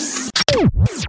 Peace.